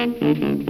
Mm-hmm.